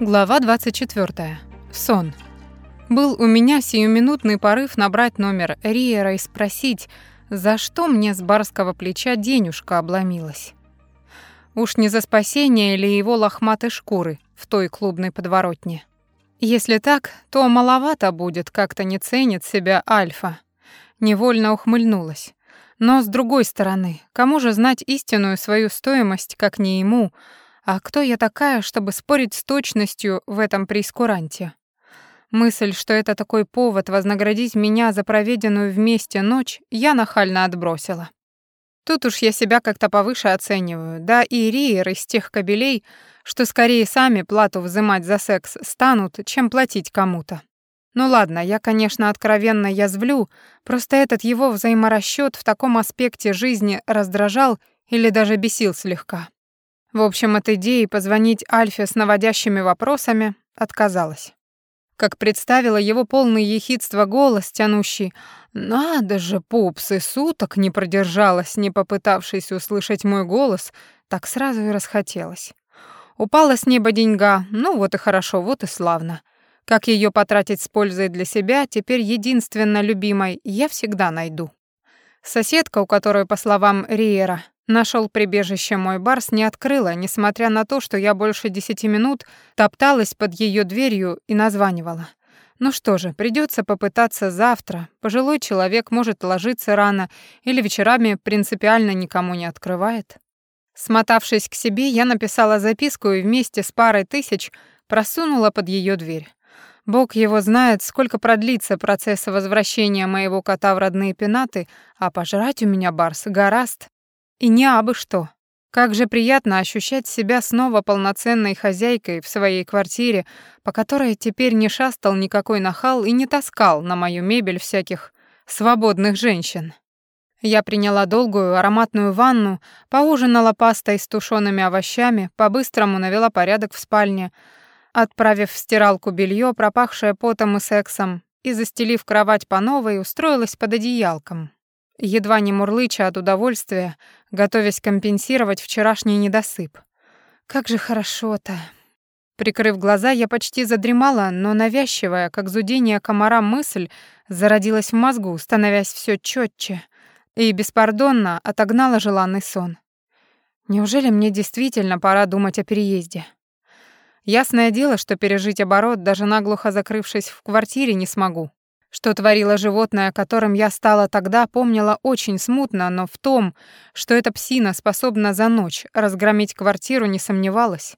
Глава 24. Сон. Был у меня сиюминутный порыв набрать номер Риера и спросить, за что мне с барского плеча денежка обломилась. Уж не за спасение или его лохматой шкуры в той клубной подворотне. Если так, то маловато будет, как-то не ценит себя Альфа. Невольно ухмыльнулась. Но с другой стороны, кому же знать истинную свою стоимость, как не ему, а кто я такая, чтобы спорить с точностью в этом прескуранте? Мысль, что это такой повод вознаградить меня за проведенную вместе ночь, я нахально отбросила. Тут уж я себя как-то повыше оцениваю, да и Риер из тех кобелей, что скорее сами плату взимать за секс станут, чем платить кому-то. Ну ладно, я, конечно, откровенно язвлю, просто этот его взаиморасчёт в таком аспекте жизни раздражал или даже бесил слегка. В общем, от идеи позвонить Альфе с наводящими вопросами отказалась. Как представила его полный ехидства голос, тянущий «Надо же, пупс, суток не продержалась, не попытавшись услышать мой голос», так сразу и расхотелось. Упала с неба деньга, ну вот и хорошо, вот и славно. Как ее потратить с пользой для себя, теперь единственно любимой, я всегда найду. Соседка, у которой, по словам Риера, Нашел прибежище мой барс, не открыла, несмотря на то, что я больше десяти минут топталась под ее дверью и названивала. Ну что же, придется попытаться завтра. Пожилой человек может ложиться рано или вечерами принципиально никому не открывает. Смотавшись к себе, я написала записку и вместе с парой тысяч просунула под ее дверь. Бог его знает, сколько продлится процесс возвращения моего кота в родные пенаты, а пожрать у меня барс гораст. И не абы что. Как же приятно ощущать себя снова полноценной хозяйкой в своей квартире, по которой теперь не шастал никакой нахал и не таскал на мою мебель всяких свободных женщин. Я приняла долгую ароматную ванну, поужинала пастой с тушеными овощами, по-быстрому навела порядок в спальне, отправив в стиралку белье, пропахшее потом и сексом, и, застелив кровать по новой, устроилась под одеялком, едва не мурлыча от удовольствия, готовясь компенсировать вчерашний недосып. Как же хорошо-то. Прикрыв глаза, я почти задремала, но навязчивая, как зудение комара мысль, зародилась в мозгу, становясь все четче, и беспардонно отогнала желанный сон. Неужели мне действительно пора думать о переезде? Ясное дело, что пережить оборот, даже наглухо закрывшись в квартире, не смогу. Что творило животное, которым я стала тогда, помнила очень смутно, но в том, что эта псина способна за ночь разгромить квартиру, не сомневалась.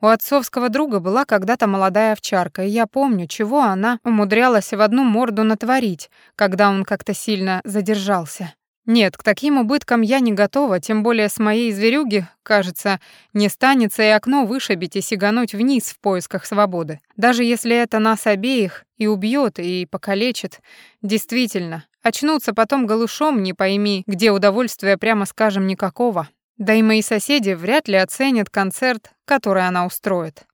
У отцовского друга была когда-то молодая овчарка, и я помню, чего она умудрялась в одну морду натворить, когда он как-то сильно задержался. Нет, к таким убыткам я не готова, тем более с моей зверюги, кажется, не станется и окно вышибить и сигануть вниз в поисках свободы. Даже если это нас обеих и убьет, и покалечит. Действительно, очнуться потом голышом, не пойми, где удовольствия, прямо скажем, никакого. Да и мои соседи вряд ли оценят концерт, который она устроит.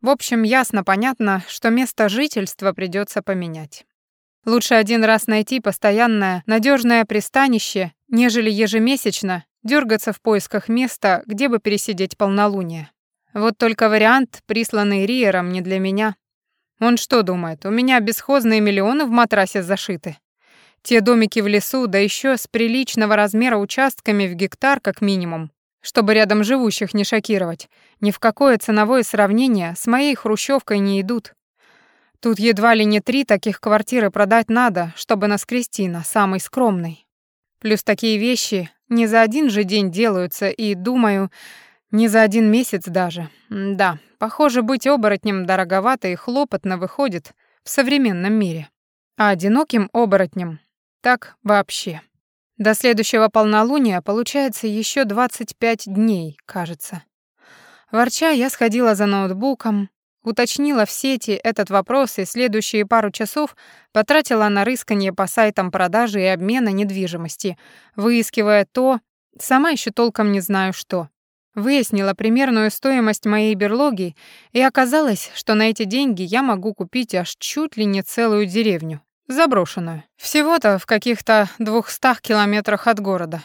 В общем, ясно понятно, что место жительства придется поменять. Лучше один раз найти постоянное, надежное пристанище, нежели ежемесячно дергаться в поисках места, где бы пересидеть полнолуние. Вот только вариант, присланный Риером, не для меня. Он что думает, у меня бесхозные миллионы в матрасе зашиты? Те домики в лесу, да еще с приличного размера участками в гектар как минимум, чтобы рядом живущих не шокировать, ни в какое ценовое сравнение с моей хрущевкой не идут. Тут едва ли не три таких квартиры продать надо, чтобы наскрести на самый скромный. Плюс такие вещи не за один же день делаются, и, думаю, не за один месяц даже. Да, похоже, быть оборотнем дороговато и хлопотно выходит в современном мире. А одиноким оборотнем так вообще. До следующего полнолуния получается еще 25 дней, кажется. Ворча, я сходила за ноутбуком, Уточнила в сети этот вопрос и следующие пару часов потратила на рыскание по сайтам продажи и обмена недвижимости, выискивая то, сама еще толком не знаю что. Выяснила примерную стоимость моей берлоги, и оказалось, что на эти деньги я могу купить аж чуть ли не целую деревню, заброшенную. Всего-то в каких-то двухстах километрах от города.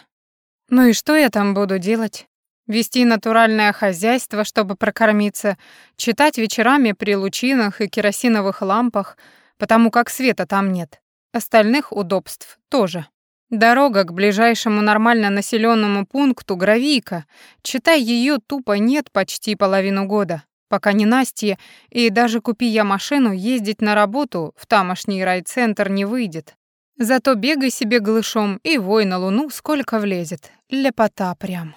Ну и что я там буду делать? Вести натуральное хозяйство, чтобы прокормиться, читать вечерами при лучинах и керосиновых лампах, потому как света там нет. Остальных удобств тоже. Дорога к ближайшему нормально населенному пункту Гравийка, читай ее тупо нет почти половину года, пока не Настя, и даже купи я машину, ездить на работу в тамошний райцентр не выйдет. Зато бегай себе глышом и вой на луну сколько влезет. Лепота прям.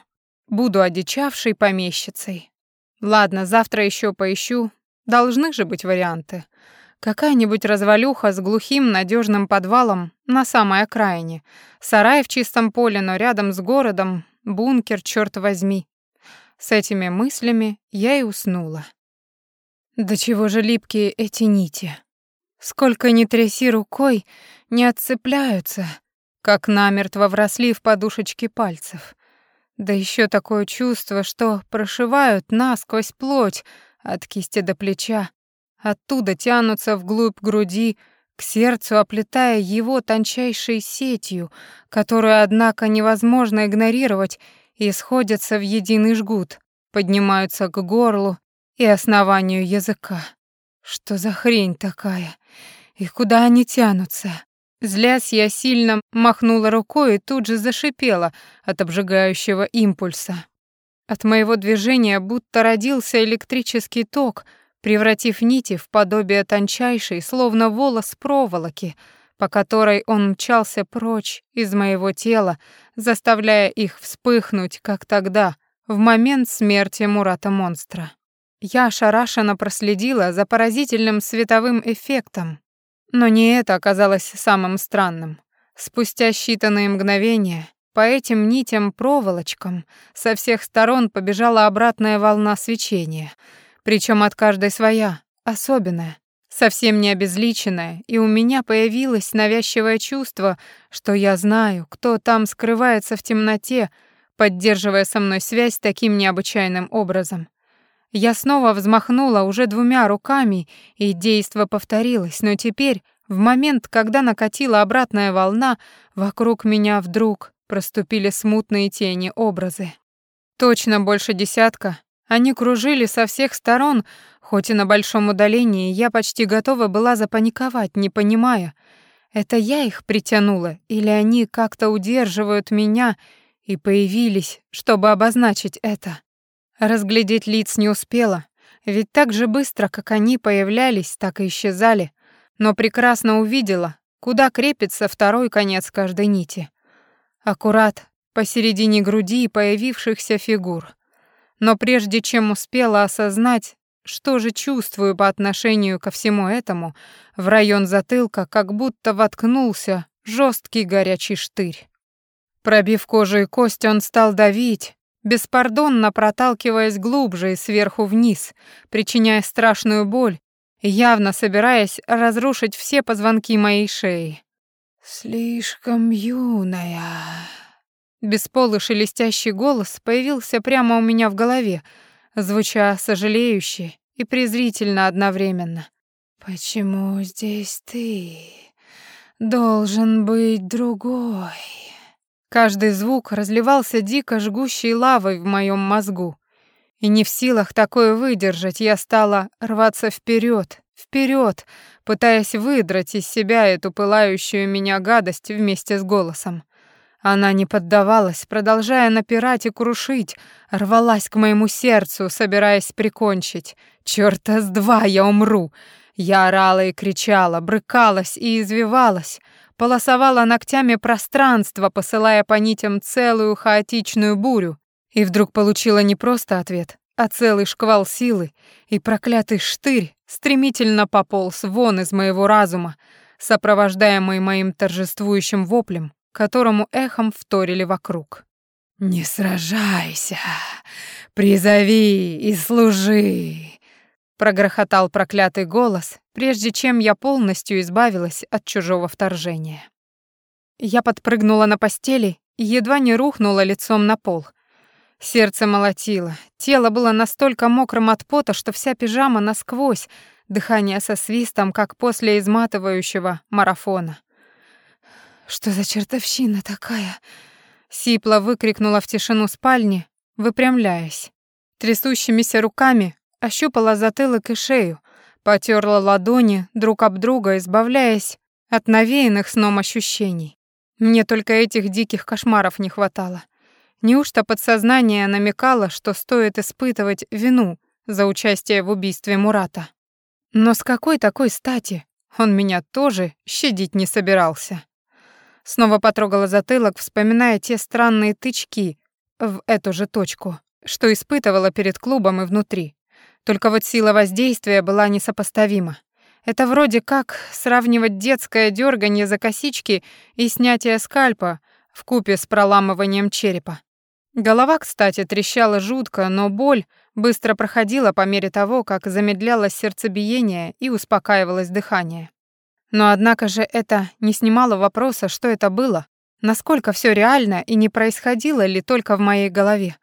Буду одичавшей помещицей. Ладно, завтра еще поищу. Должны же быть варианты. Какая-нибудь развалюха с глухим надежным подвалом на самой окраине. Сарай в чистом поле, но рядом с городом. Бункер, черт возьми. С этими мыслями я и уснула. Да чего же липкие эти нити. Сколько ни тряси рукой, не отцепляются, как намертво вросли в подушечки пальцев. Да еще такое чувство, что прошивают насквозь плоть от кисти до плеча, оттуда тянутся вглубь груди, к сердцу оплетая его тончайшей сетью, которую, однако, невозможно игнорировать, и сходятся в единый жгут, поднимаются к горлу и основанию языка. Что за хрень такая? И куда они тянутся? Злясь, я сильно махнула рукой и тут же зашипела от обжигающего импульса. От моего движения будто родился электрический ток, превратив нити в подобие тончайшей, словно волос проволоки, по которой он мчался прочь из моего тела, заставляя их вспыхнуть, как тогда, в момент смерти Мурата-монстра. Я ошарашенно проследила за поразительным световым эффектом, но не это оказалось самым странным. Спустя считанные мгновения по этим нитям-проволочкам со всех сторон побежала обратная волна свечения, причем от каждой своя, особенная, совсем не обезличенная, и у меня появилось навязчивое чувство, что я знаю, кто там скрывается в темноте, поддерживая со мной связь таким необычайным образом. Я снова взмахнула уже двумя руками, и действо повторилось, но теперь, в момент, когда накатила обратная волна, вокруг меня вдруг проступили смутные тени образы. Точно больше десятка. Они кружили со всех сторон, хоть и на большом удалении, я почти готова была запаниковать, не понимая, это я их притянула или они как-то удерживают меня и появились, чтобы обозначить это. Разглядеть лиц не успела, ведь так же быстро, как они появлялись, так и исчезали, но прекрасно увидела, куда крепится второй конец каждой нити. Аккурат посередине груди появившихся фигур. Но прежде чем успела осознать, что же чувствую по отношению ко всему этому, в район затылка как будто воткнулся жесткий горячий штырь. Пробив кожу и кость, он стал давить, беспардонно проталкиваясь глубже и сверху вниз, причиняя страшную боль, явно собираясь разрушить все позвонки моей шеи. «Слишком юная...» Бесполый шелестящий голос появился прямо у меня в голове, звуча сожалеюще и презрительно одновременно. «Почему здесь ты? Должен быть другой». Каждый звук разливался дико жгущей лавой в моем мозгу. И не в силах такое выдержать, я стала рваться вперед, вперед, пытаясь выдрать из себя эту пылающую меня гадость вместе с голосом. Она не поддавалась, продолжая напирать и крушить, рвалась к моему сердцу, собираясь прикончить. Чёрта с два я умру! Я орала и кричала, брыкалась и извивалась, полосовала ногтями пространство, посылая по нитям целую хаотичную бурю, и вдруг получила не просто ответ, а целый шквал силы, и проклятый штырь стремительно пополз вон из моего разума, сопровождаемый моим торжествующим воплем, которому эхом вторили вокруг. «Не сражайся, призови и служи!» Прогрохотал проклятый голос, прежде чем я полностью избавилась от чужого вторжения. Я подпрыгнула на постели и едва не рухнула лицом на пол. Сердце молотило, тело было настолько мокрым от пота, что вся пижама насквозь, дыхание со свистом, как после изматывающего марафона. «Что за чертовщина такая?» Сипла выкрикнула в тишину спальни, выпрямляясь. Трясущимися руками ощупала затылок и шею, потерла ладони друг об друга, избавляясь от навеянных сном ощущений. Мне только этих диких кошмаров не хватало. Неужто подсознание намекало, что стоит испытывать вину за участие в убийстве Мурата? Но с какой такой стати? Он меня тоже щадить не собирался. Снова потрогала затылок, вспоминая те странные тычки в эту же точку, что испытывала перед клубом и внутри. Только вот сила воздействия была несопоставима. Это вроде как сравнивать детское дерганье за косички и снятие скальпа в купе с проламыванием черепа. Голова, кстати, трещала жутко, но боль быстро проходила по мере того, как замедлялось сердцебиение и успокаивалось дыхание. Но однако же это не снимало вопроса, что это было, насколько все реально и не происходило ли только в моей голове.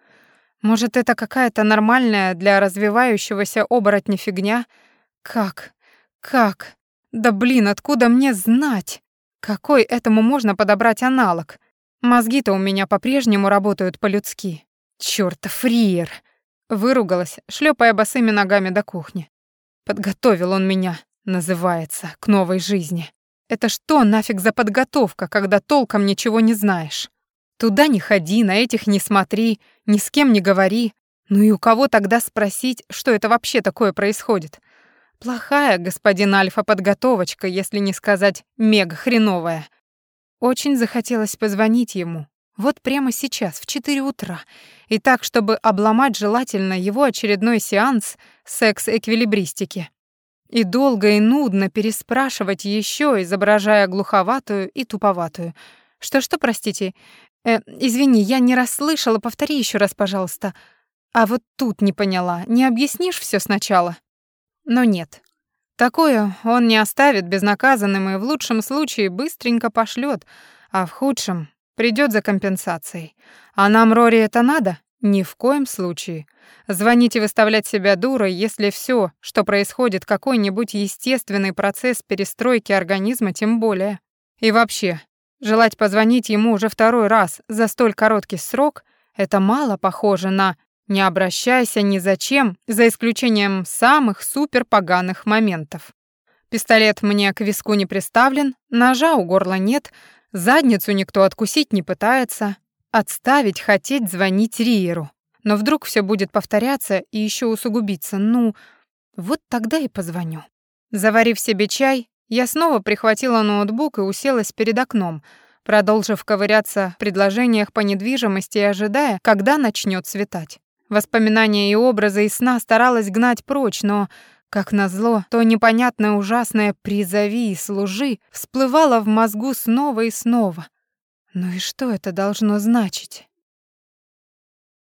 Может, это какая-то нормальная для развивающегося оборотня фигня? Как? Как? Да блин, откуда мне знать? Какой этому можно подобрать аналог? Мозги-то у меня по-прежнему работают по-людски. Чёртов фриер! Выругалась, шлепая босыми ногами до кухни. Подготовил он меня, называется, к новой жизни. Это что нафиг за подготовка, когда толком ничего не знаешь? Туда не ходи, на этих не смотри, ни с кем не говори. Ну и у кого тогда спросить, что это вообще такое происходит? Плохая, господин Альфа, подготовочка, если не сказать мега хреновая. Очень захотелось позвонить ему. Вот прямо сейчас, в 4 утра. И так, чтобы обломать желательно его очередной сеанс секс-эквилибристики. И долго и нудно переспрашивать еще, изображая глуховатую и туповатую. Что-что, простите? Э, извини, я не расслышала, повтори еще раз, пожалуйста. А вот тут не поняла. Не объяснишь все сначала? Но нет. Такое он не оставит безнаказанным и в лучшем случае быстренько пошлет, а в худшем придет за компенсацией. А нам, Рори, это надо? Ни в коем случае. Звонить и выставлять себя дурой, если все, что происходит, какой-нибудь естественный процесс перестройки организма, тем более. И вообще, желать позвонить ему уже второй раз за столь короткий срок — это мало похоже на «не обращайся ни зачем», за исключением самых суперпоганых моментов. Пистолет мне к виску не приставлен, ножа у горла нет, задницу никто откусить не пытается, отставить хотеть звонить Риеру. Но вдруг все будет повторяться и еще усугубиться. Ну, вот тогда и позвоню. Заварив себе чай, я снова прихватила ноутбук и уселась перед окном, продолжив ковыряться в предложениях по недвижимости и ожидая, когда начнет светать. Воспоминания и образы из сна старалась гнать прочь, но, как назло, то непонятное ужасное «призови и служи» всплывало в мозгу снова и снова. Ну и что это должно значить?